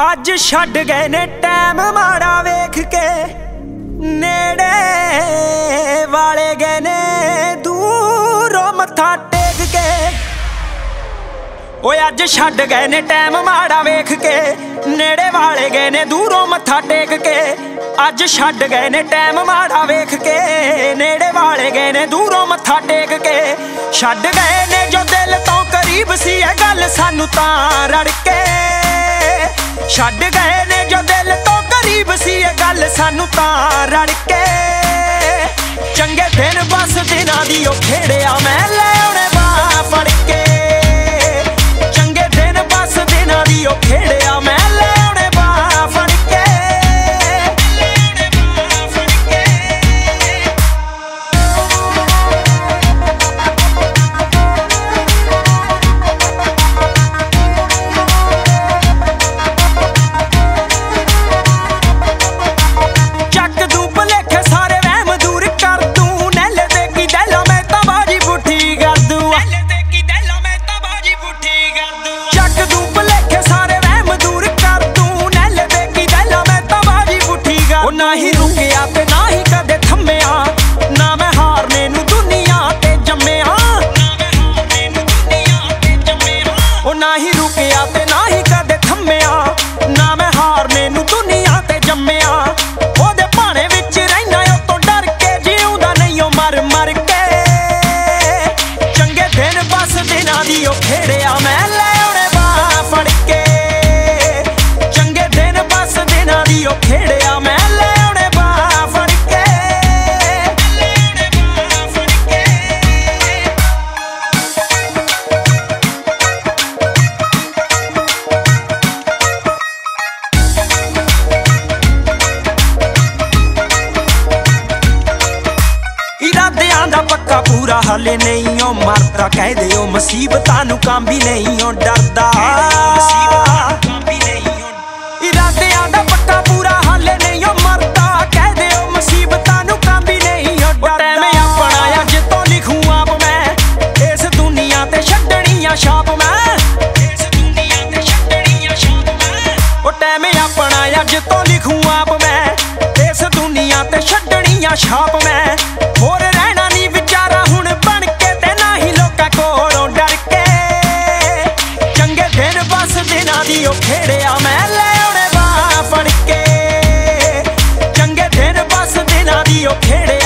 ਅੱਜ ਛੱਡ ਗਏ ਨੇ ਟਾਈਮ ਮਾੜਾ ਵੇਖ ਕੇ। ਨੇੜੇ ਵਾਲੇ ਗਏ ਨੇ, ਦੂਰੋਂ ਮੱਥਾ ਟੇਕ ਕੇ। ਓਏ ਅੱਜ ਛੱਡ ਗਏ ਨੇ ਟਾਈਮ ਮਾੜਾ ਵੇਖ ਕੇ। ਨੇੜੇ ਵਾਲੇ ਗਏ ਨੇ, ਦੂਰੋਂ ਮੱਥਾ ਟੇਕ ਕੇ। ਅੱਜ ਛੱਡ ਗਏ ਨੇ ਟਾਈਮ ਮਾੜਾ ਵੇਖ ਕੇ। ਨੇੜੇ ਵਾਲੇ ਗਏ ਨੇ, ਦੂਰੋਂ ਮੱਥਾ ਟੇਕ ਕੇ। ਛੱਡ ਗਏ ਨੇ ਜੋ ਦਿਲ ਤੋਂ ਕਰੀਬ ਸੀ ਇਹ ਗੱਲ ਸਾਨੂੰ ਤਾਂ ਰੜ ਕੇ ਛੱਡ ਗਏ ਨੇ ਜੋ ਦਿਲ ਤੋਂ ਗਰੀਬ ਸੀ ਇਹ ਗੱਲ ਸਾਨੂੰ ਤਾਂ ਰੜ ਕੇ। ਚੰਗੇ ਦਿਨ ਬਸ ਦਿਨਾਂ ਦੀ ਉਹ ਖੇੜਿਆ ਮੈਂ ਲੈ ਤੇ ਨਾ ਹੀ ਕਦੇ ਥੰਮਿਆ ਨਾ ਮੈਂ ਹਾਰਨੇ ਨੂੰ ਤੂੰ ਪੱਕਾ ਪੂਰਾ ਹਾਲੇ ਨਹੀਂ ਓ ਮਰਦਾ ਕਹਿ ਦਿਓ ਮੁਸੀਬਤਾਂ ਨੂੰ ਕਾਂਬੀ ਨਹੀਂ ਓ ਡਰਦਾ। ਇਰਾਦਿਆਂ ਦਾ ਪੱਕਾ ਪੂਰਾ ਹਾਲੇ ਨਹੀਂ ਓ ਮਰਦਾ ਕਹਿ ਦਿਓ ਮੁਸੀਬਤਾਂ ਨੂੰ ਕਾਂਬੀ ਨਹੀਂ ਓ ਡਰਦਾ। ਮੈਂ ਆਪਣਾ ਅੱਜ ਤੋਂ ਲਿਖੂੰ ਆਪ ਮੈਂ। ਇਸ ਦੁਨੀਆ ਤੇ ਛੱਡਣੀਆਂ ਛਾਪ ਮੈਂ। ਇਸ ਦੁਨੀਆ ਤੇ ਛੱਡਣੀਆਂ ਛਾਪ ਮੈਂ। ਉਹ ਟਾਈਮ ਆਪਣਾ ਅੱਜ ਤੋਂ ਲਿਖੂੰ ਆਪ ਮੈਂ। ਇਸ ਦੁਨੀਆ ਤੇ ਛੱਡਣੀਆਂ ਛਾਪ ਜਿਹੜੀ ਉਹ ਖੇੜਿਆ ਮੈਂ ਲੈ ਆਉਣੇ ਚੰਗੇ ਦਿਨ ਬਸ ਦਿਨਾਂ ਦੀ ਉਹ ਖੇੜਿਆ